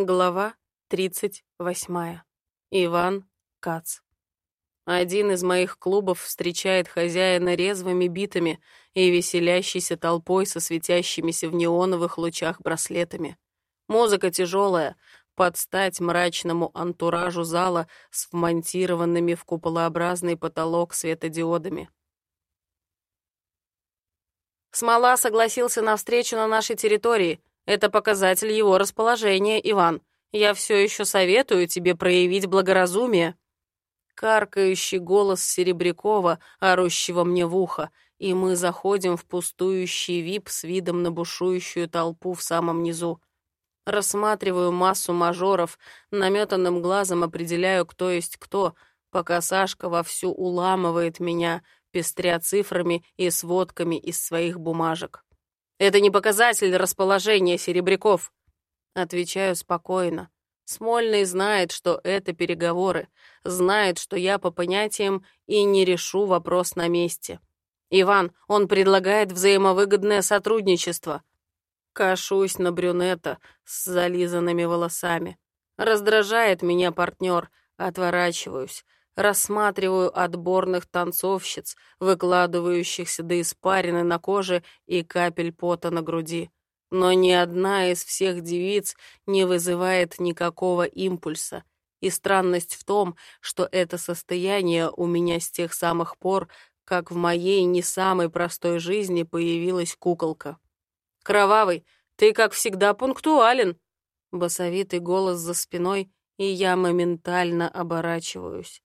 Глава 38. Иван Кац. Один из моих клубов встречает хозяина резвыми битами и веселящейся толпой со светящимися в неоновых лучах браслетами. Музыка тяжелая, под стать мрачному антуражу зала с вмонтированными в куполообразный потолок светодиодами. Смола согласился на встречу на нашей территории — это показатель его расположения, Иван. Я все еще советую тебе проявить благоразумие». Каркающий голос Серебрякова, орущего мне в ухо, и мы заходим в пустующий вип с видом на бушующую толпу в самом низу. Рассматриваю массу мажоров, наметанным глазом определяю, кто есть кто, пока Сашка вовсю уламывает меня, пестря цифрами и сводками из своих бумажек. Это не показатель расположения серебряков. Отвечаю спокойно. Смольный знает, что это переговоры, знает, что я по понятиям и не решу вопрос на месте. Иван, он предлагает взаимовыгодное сотрудничество. Кашусь на брюнета с зализанными волосами. Раздражает меня партнер, отворачиваюсь рассматриваю отборных танцовщиц, выкладывающихся до испарины на коже и капель пота на груди. Но ни одна из всех девиц не вызывает никакого импульса. И странность в том, что это состояние у меня с тех самых пор, как в моей не самой простой жизни появилась куколка. «Кровавый, ты, как всегда, пунктуален!» Басовитый голос за спиной, и я моментально оборачиваюсь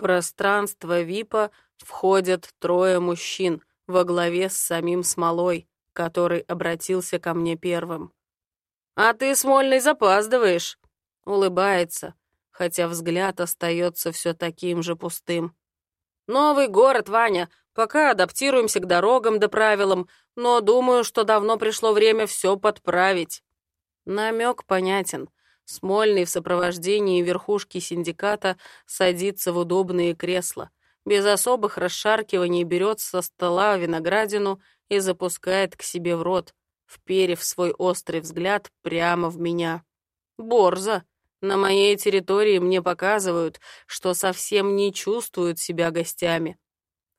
пространство ВИПа входят трое мужчин во главе с самим Смолой, который обратился ко мне первым. «А ты, Смольный, запаздываешь!» Улыбается, хотя взгляд остается все таким же пустым. «Новый город, Ваня. Пока адаптируемся к дорогам да правилам, но думаю, что давно пришло время все подправить». Намек понятен. Смольный в сопровождении верхушки синдиката садится в удобные кресла. Без особых расшаркиваний берет со стола виноградину и запускает к себе в рот, вперев свой острый взгляд прямо в меня. Борза! На моей территории мне показывают, что совсем не чувствуют себя гостями.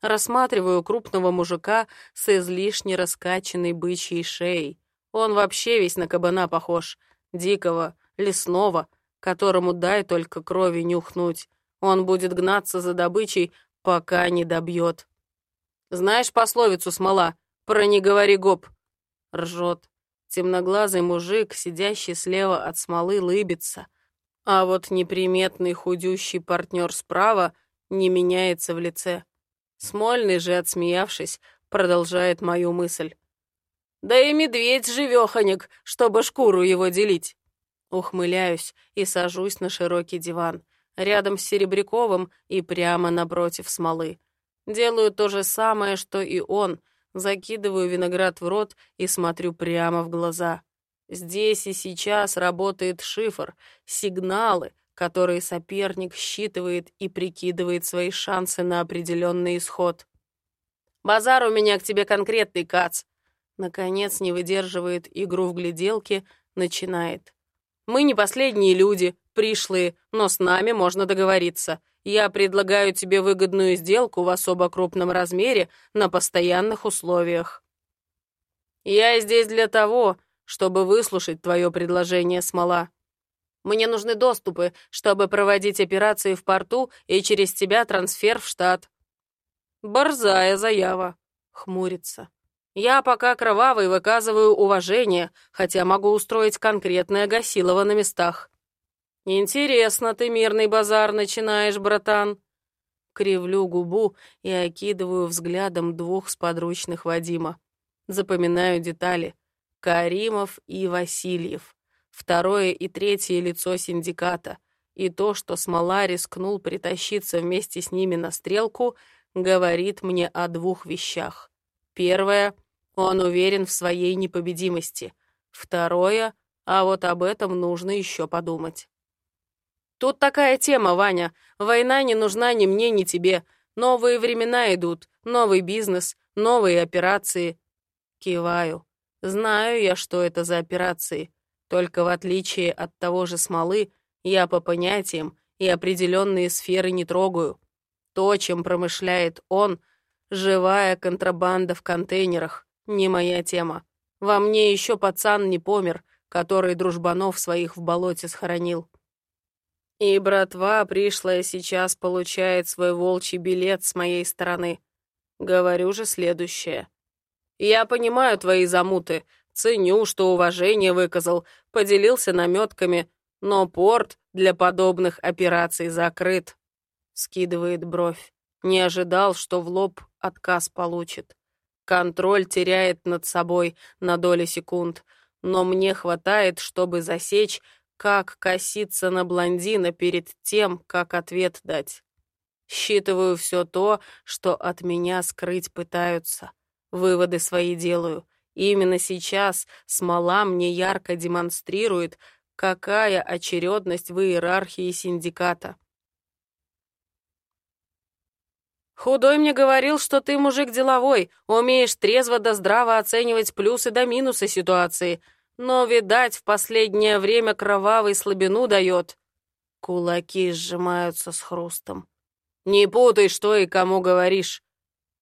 Рассматриваю крупного мужика с излишне раскачанной бычьей шеей. Он вообще весь на кабана похож, дикого, лесного, которому дай только крови нюхнуть. Он будет гнаться за добычей, пока не добьет. Знаешь пословицу, смола? Про не говори гоп. Ржет. Темноглазый мужик, сидящий слева от смолы, лыбится. А вот неприметный худющий партнер справа не меняется в лице. Смольный же, отсмеявшись, продолжает мою мысль. Да и медведь живеханик, чтобы шкуру его делить. Ухмыляюсь и сажусь на широкий диван, рядом с Серебряковым и прямо напротив смолы. Делаю то же самое, что и он, закидываю виноград в рот и смотрю прямо в глаза. Здесь и сейчас работает шифр, сигналы, которые соперник считывает и прикидывает свои шансы на определенный исход. «Базар у меня к тебе конкретный, Кац!» Наконец не выдерживает игру в гляделке, начинает. Мы не последние люди, пришлые, но с нами можно договориться. Я предлагаю тебе выгодную сделку в особо крупном размере на постоянных условиях. Я здесь для того, чтобы выслушать твое предложение, Смола. Мне нужны доступы, чтобы проводить операции в порту и через тебя трансфер в штат. Борзая заява. Хмурится. Я пока кровавый выказываю уважение, хотя могу устроить конкретное гасилово на местах. Интересно ты мирный базар начинаешь, братан. Кривлю губу и окидываю взглядом двух сподручных Вадима. Запоминаю детали. Каримов и Васильев. Второе и третье лицо синдиката. И то, что Смола рискнул притащиться вместе с ними на стрелку, говорит мне о двух вещах. Первое он уверен в своей непобедимости. Второе, а вот об этом нужно еще подумать. Тут такая тема, Ваня. Война не нужна ни мне, ни тебе. Новые времена идут, новый бизнес, новые операции. Киваю. Знаю я, что это за операции. Только в отличие от того же смолы, я по понятиям и определенные сферы не трогаю. То, чем промышляет он, живая контрабанда в контейнерах, не моя тема. Во мне еще пацан не помер, который дружбанов своих в болоте схоронил. И братва пришлая сейчас получает свой волчий билет с моей стороны. Говорю же следующее. Я понимаю твои замуты, ценю, что уважение выказал, поделился наметками, но порт для подобных операций закрыт. Скидывает бровь. Не ожидал, что в лоб отказ получит. Контроль теряет над собой на доли секунд, но мне хватает, чтобы засечь, как коситься на блондина перед тем, как ответ дать. Считываю все то, что от меня скрыть пытаются. Выводы свои делаю. именно сейчас смола мне ярко демонстрирует, какая очередность в иерархии синдиката. Худой мне говорил, что ты мужик деловой, умеешь трезво да здраво оценивать плюсы да минусы ситуации, но, видать, в последнее время кровавый слабину дает. Кулаки сжимаются с хрустом. Не путай, что и кому говоришь.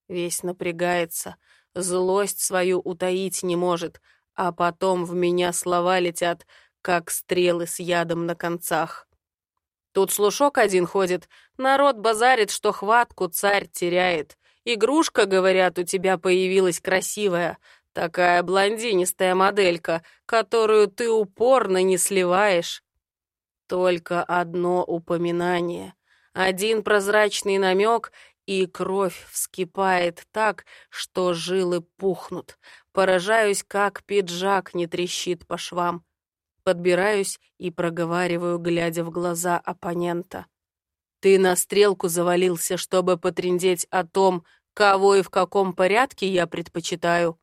Весь напрягается, злость свою утаить не может, а потом в меня слова летят, как стрелы с ядом на концах. Тут слушок один ходит, народ базарит, что хватку царь теряет. Игрушка, говорят, у тебя появилась красивая, такая блондинистая моделька, которую ты упорно не сливаешь. Только одно упоминание, один прозрачный намек, и кровь вскипает так, что жилы пухнут. Поражаюсь, как пиджак не трещит по швам. Подбираюсь и проговариваю, глядя в глаза оппонента. «Ты на стрелку завалился, чтобы потрендеть о том, кого и в каком порядке я предпочитаю?»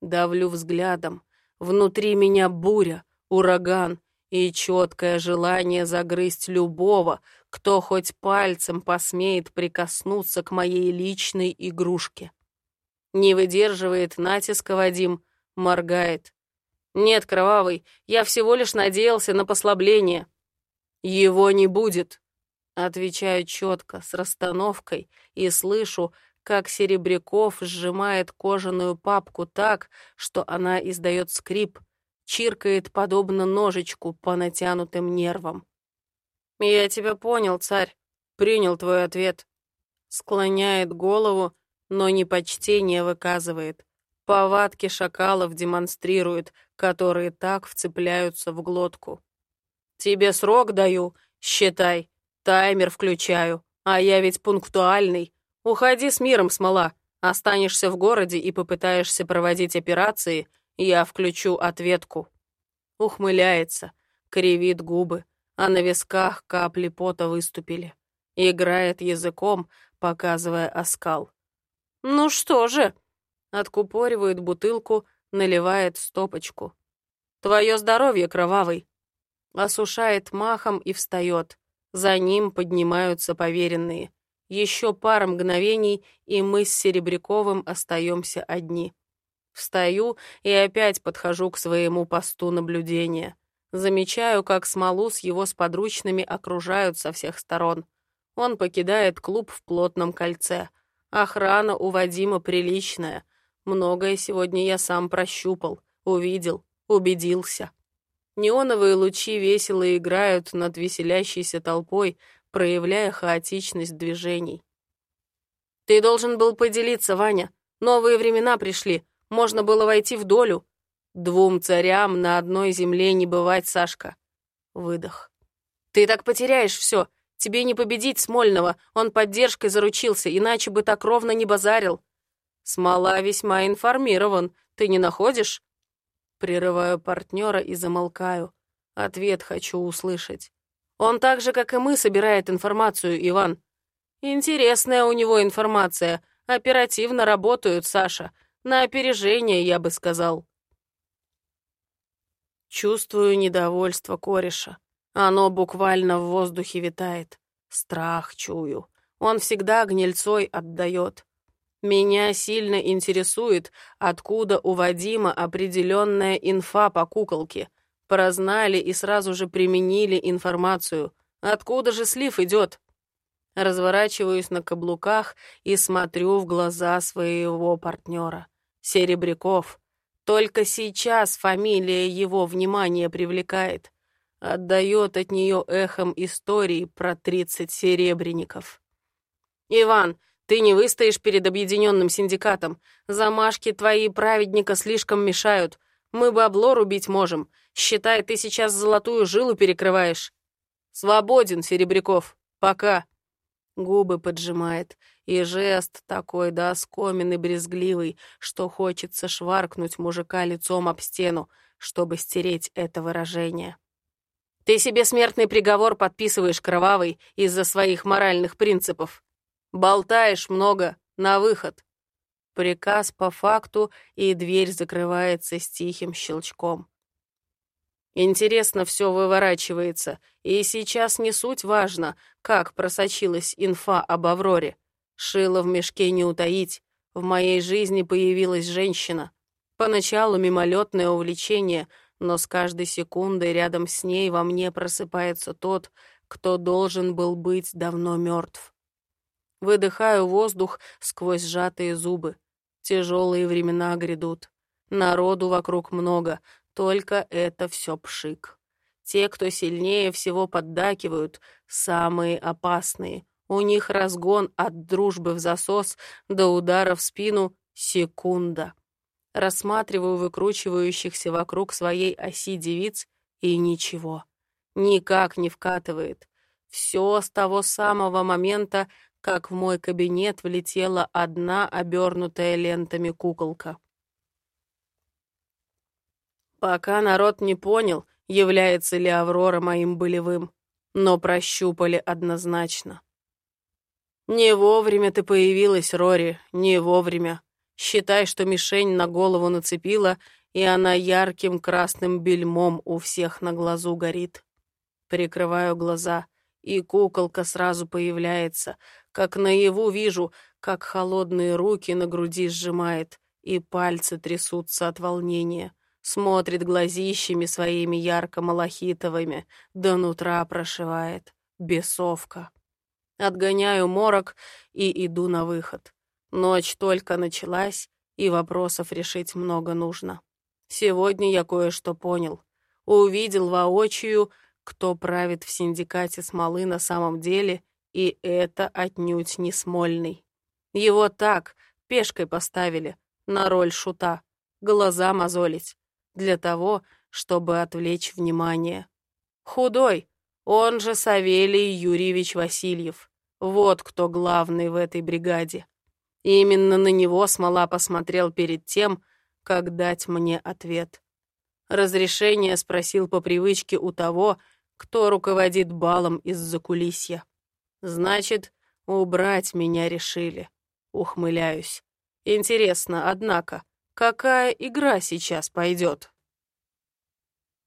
Давлю взглядом. Внутри меня буря, ураган и четкое желание загрызть любого, кто хоть пальцем посмеет прикоснуться к моей личной игрушке. Не выдерживает натиска Вадим, моргает. «Нет, Кровавый, я всего лишь надеялся на послабление». «Его не будет», — отвечаю четко, с расстановкой, и слышу, как Серебряков сжимает кожаную папку так, что она издает скрип, чиркает подобно ножичку по натянутым нервам. «Я тебя понял, царь, принял твой ответ». Склоняет голову, но не почтение выказывает. Повадки шакалов демонстрирует, которые так вцепляются в глотку. «Тебе срок даю, считай, таймер включаю, а я ведь пунктуальный. Уходи с миром, смола, останешься в городе и попытаешься проводить операции, я включу ответку». Ухмыляется, кривит губы, а на висках капли пота выступили. Играет языком, показывая оскал. «Ну что же?» Откупоривает бутылку, наливает стопочку. «Твое здоровье, кровавый!» Осушает махом и встает. За ним поднимаются поверенные. Еще пара мгновений, и мы с Серебряковым остаемся одни. Встаю и опять подхожу к своему посту наблюдения. Замечаю, как смолу с его сподручными окружают со всех сторон. Он покидает клуб в плотном кольце. Охрана у Вадима приличная. Многое сегодня я сам прощупал, увидел, убедился. Неоновые лучи весело играют над веселящейся толпой, проявляя хаотичность движений. «Ты должен был поделиться, Ваня. Новые времена пришли. Можно было войти в долю. Двум царям на одной земле не бывать, Сашка». Выдох. «Ты так потеряешь все. Тебе не победить Смольного. Он поддержкой заручился, иначе бы так ровно не базарил. Смола весьма информирован, ты не находишь? Прерываю партнера и замолкаю. Ответ хочу услышать. Он так же, как и мы, собирает информацию, Иван. Интересная у него информация. Оперативно работают, Саша. На опережение, я бы сказал. Чувствую недовольство кореша. Оно буквально в воздухе витает. Страх чую. Он всегда гнильцой отдает. Меня сильно интересует, откуда у Вадима определенная инфа по куколке. Прознали и сразу же применили информацию. Откуда же слив идет? Разворачиваюсь на каблуках и смотрю в глаза своего партнера. Серебряков. Только сейчас фамилия его внимание привлекает. Отдает от нее эхом истории про тридцать серебряников. «Иван, ты не выстоишь перед объединенным синдикатом. Замашки твои праведника слишком мешают. Мы бабло рубить можем. Считай, ты сейчас золотую жилу перекрываешь. Свободен, Серебряков. Пока. Губы поджимает, и жест такой да оскомен брезгливый, что хочется шваркнуть мужика лицом об стену, чтобы стереть это выражение. Ты себе смертный приговор подписываешь кровавый из-за своих моральных принципов. Болтаешь много, на выход. Приказ по факту, и дверь закрывается с тихим щелчком. Интересно все выворачивается, и сейчас не суть важно, как просочилась инфа об Авроре. Шило в мешке не утаить. В моей жизни появилась женщина. Поначалу мимолетное увлечение, но с каждой секундой рядом с ней во мне просыпается тот, кто должен был быть давно мертв. Выдыхаю воздух сквозь сжатые зубы. Тяжелые времена грядут. Народу вокруг много, только это все пшик. Те, кто сильнее всего поддакивают, самые опасные. У них разгон от дружбы в засос до удара в спину секунда. Рассматриваю выкручивающихся вокруг своей оси девиц и ничего. Никак не вкатывает. Все с того самого момента, как в мой кабинет влетела одна обернутая лентами куколка. Пока народ не понял, является ли Аврора моим болевым, но прощупали однозначно. Не вовремя ты появилась, Рори, не вовремя. Считай, что мишень на голову нацепила, и она ярким красным бельмом у всех на глазу горит. Прикрываю глаза, и куколка сразу появляется, как наяву вижу, как холодные руки на груди сжимает, и пальцы трясутся от волнения. Смотрит глазищами своими ярко-малахитовыми, до нутра прошивает. Бесовка. Отгоняю морок и иду на выход. Ночь только началась, и вопросов решить много нужно. Сегодня я кое-что понял. Увидел воочию, кто правит в синдикате смолы на самом деле и это отнюдь не Смольный. Его так, пешкой поставили, на роль шута, глаза мозолить, для того, чтобы отвлечь внимание. Худой, он же Савелий Юрьевич Васильев. Вот кто главный в этой бригаде. И именно на него Смола посмотрел перед тем, как дать мне ответ. Разрешение спросил по привычке у того, кто руководит балом из-за кулисья. Значит, убрать меня решили. Ухмыляюсь. Интересно, однако, какая игра сейчас пойдет?